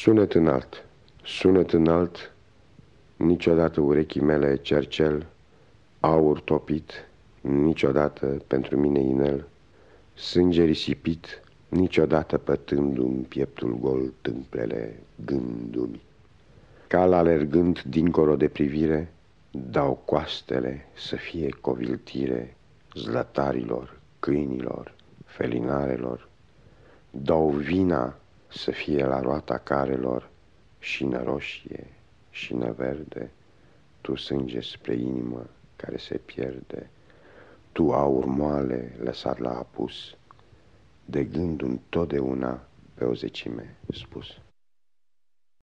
Sunet înalt, sunet înalt, niciodată urechii mele cercel, aur topit, niciodată pentru mine inel, sânge risipit, niciodată pătându-mi pieptul gol tâmplele gândumi. Cal alergând dincolo de privire, dau coastele să fie coviltire zlătarilor, câinilor, felinarelor, dau vina să fie la roata carelor, și roșie, și verde, tu sânge spre inimă care se pierde, tu aur moale lăsat la apus, de gând întotdeauna pe o zecime spus.